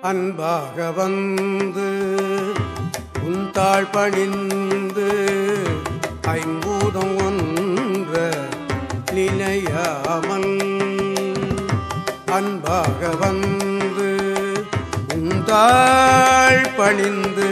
அன்பாக வந்து உந்தாள் பணிந்து ஐம்பூதம் ஒன்ற நிலையாமல் அன்பாக வந்து உந்தாள் பணிந்து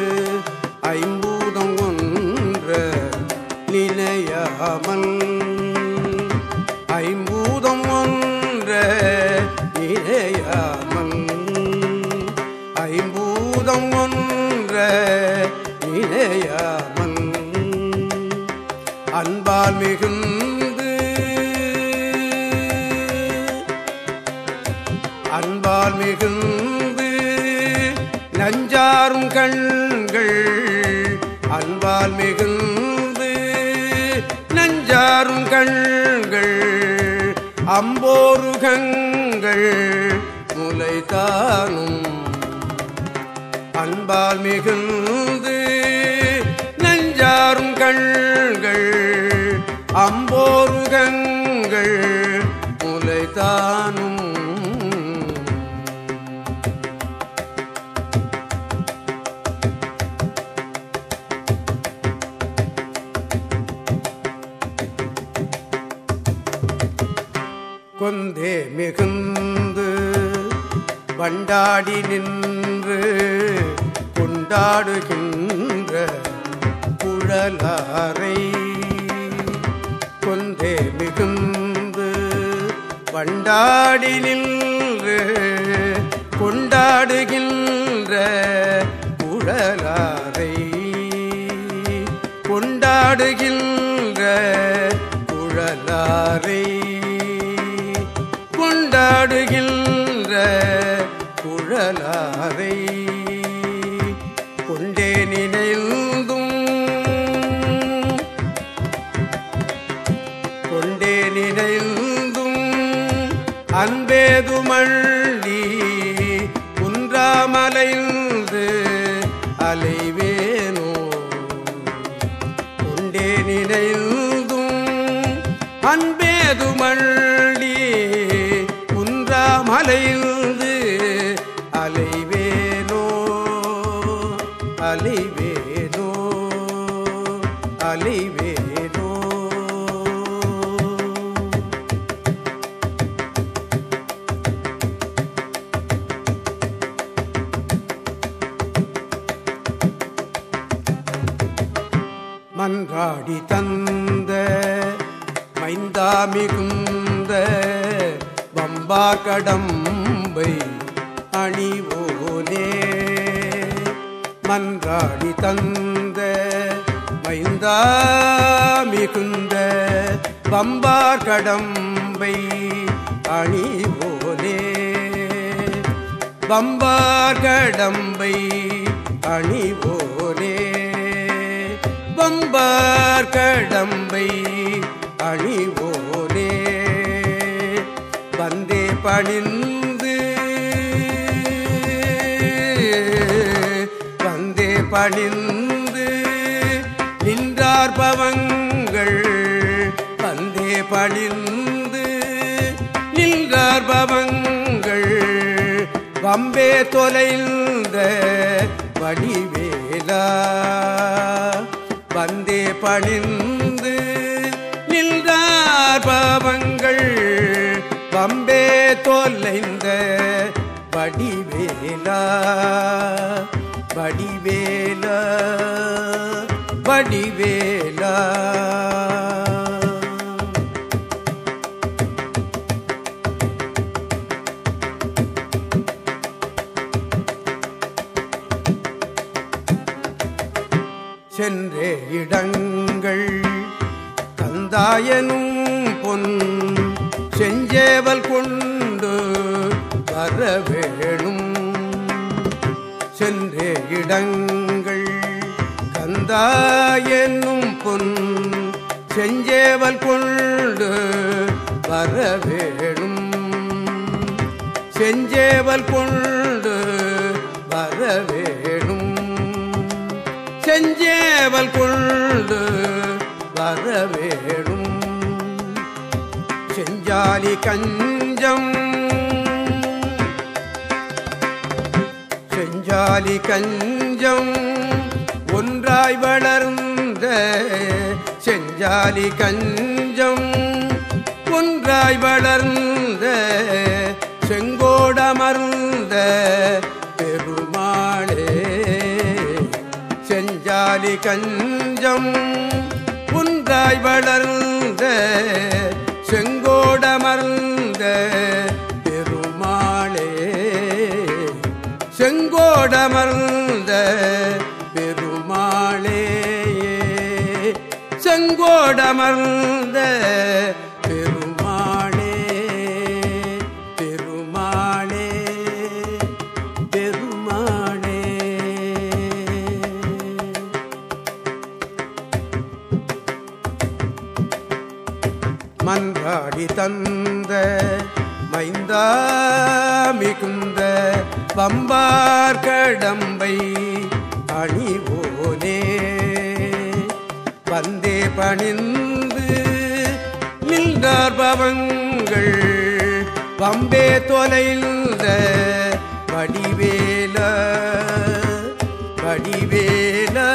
அன்பால் மிகுந்து அன்பால் மிகுந்து நஞ்சாரும் கண்கள் அன்பால் மிகுந்து நஞ்சாரும் கண்கள் அம்போருகங்கள் முலைதானும் அன்பால் மிகுந்து அம்போருகங்கள் முலைதானும் கொந்தே மிகுந்து வண்டாடி நின்று கொண்டாடுகின்ற குழலாரை கொந்தே மிகுந்து வண்டாடி கொண்டாடுகின்ற குழலாரை கொண்டாடுகின்ற குழலாரை கொண்டாடுகின்ற குழலாரை அன்பேதுமள்ளி குன்றாமலைந்து அலைவேனோ? கொண்டே நினைந்தும் அன்பேதுமள்ளி குன்றாமலைந்து அலைவேனோ? அலைவேனோ? அலைவே காடி தந்த மைந்தாமிகுந்த வம்பா கடம்பை அணிவோனே. மன்றாடி தந்த மைந்தாமிகுந்த வம்பார் கடம்பை அணிவோனே. வம்பார் கடம்பை அணிவோனே. வம்பார் கடம்பை அணிவோனே வந்தே பணிந்து வந்தே பணிந்து நின்றார் பவங்கள். வந்தே பணிந்து நின்றார் பவங்கள். வம்பே தொலைந்து பணிந்து நின்றார் பாவங்கள். பம்பே தொலைந்த வடிவேலா வடிவேலா வடிவேலா. சென்றே இடங்கள் தந்தாயனும் பொன் செஞ்சேவல் கொண்டு வர வேணும் சென்றே இடங்கள் கந்தாயனும் பொன் செஞ்சேவல் கொண்டு வர வேணும் செஞ்சேவல் கொண்டு செஞ்சேவல் கொண்டு வரவேடும் செஞ்சாலி கஞ்சம். செஞ்சாலி கஞ்சம் ஒன்றாய் வளர்ந்த செஞ்சாலி கஞ்சம் ஒன்றாய் வளர்ந்த செங்கோடமர்ந்த செஞ்சாலி கஞ்சம் புன்றாய் வளர்ந்த செங்கோடமர்ந்த பெருமாளே. செங்கோடமர்ந்த பெருமாளே செங்கோடமர்ந்த மன்றாடி தந்த மைந்தா மிகுந்த பம்பார் கடம்பை அணிவோனே. வந்தே பணிந்து நின்றார் பவங்கள் பம்பே தொலைந்த வடிவேல வடிவேலா